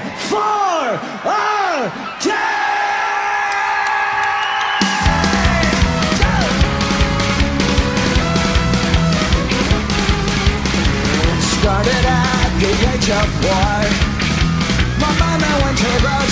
for our day! Started at the age of one. My mama went to Rose.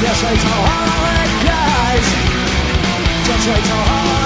Just wait till all it. Just wait till all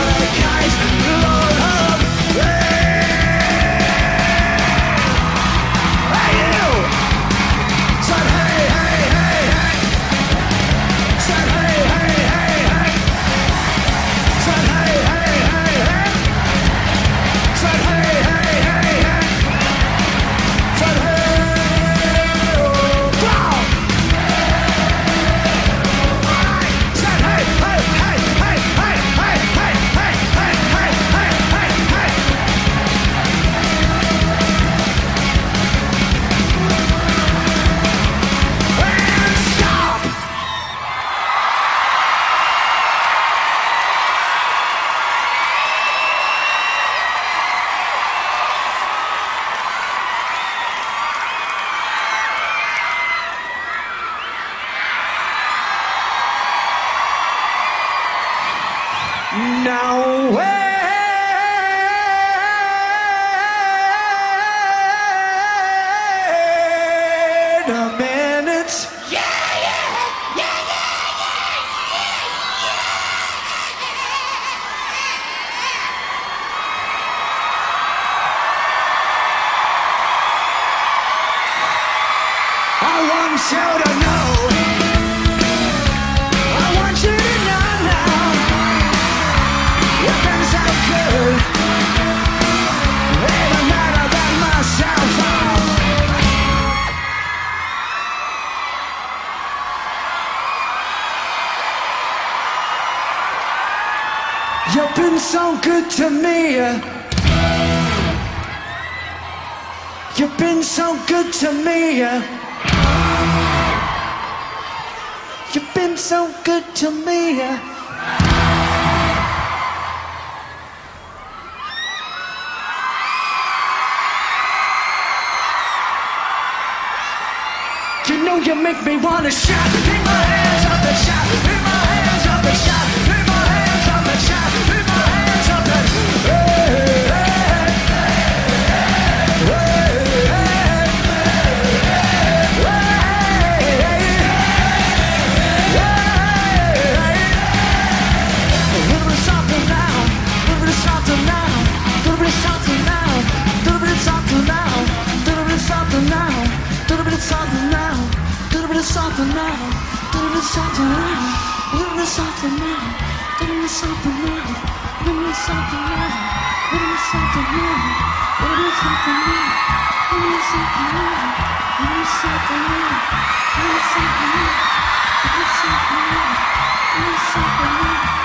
You've been so good to me. You've been so good to me. You've been so good to me. You know you make me wanna shout. Keep my hands up and shout. Keep my hands up and shout. Something now. Do me something now. Do me something now. Do me something now. Do me something now. Do me something now. Do me something now. Do me something now. Do me something now. Do me something now.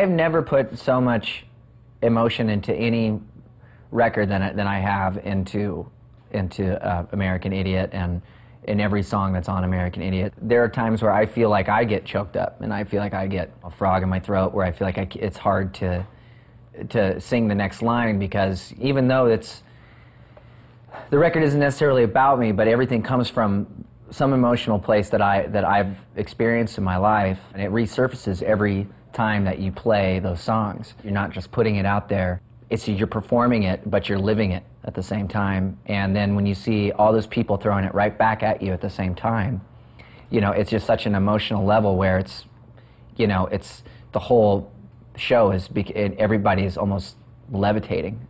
I have never put so much emotion into any record than I, than I have into into uh, American Idiot and in every song that's on American Idiot. There are times where I feel like I get choked up and I feel like I get a frog in my throat where I feel like I it's hard to to sing the next line because even though it's the record isn't necessarily about me, but everything comes from some emotional place that I that I've experienced in my life, and it resurfaces every time that you play those songs. You're not just putting it out there; it's you're performing it, but you're living it at the same time. And then when you see all those people throwing it right back at you at the same time, you know, it's just such an emotional level where it's, you know, it's the whole show is everybody is almost levitating.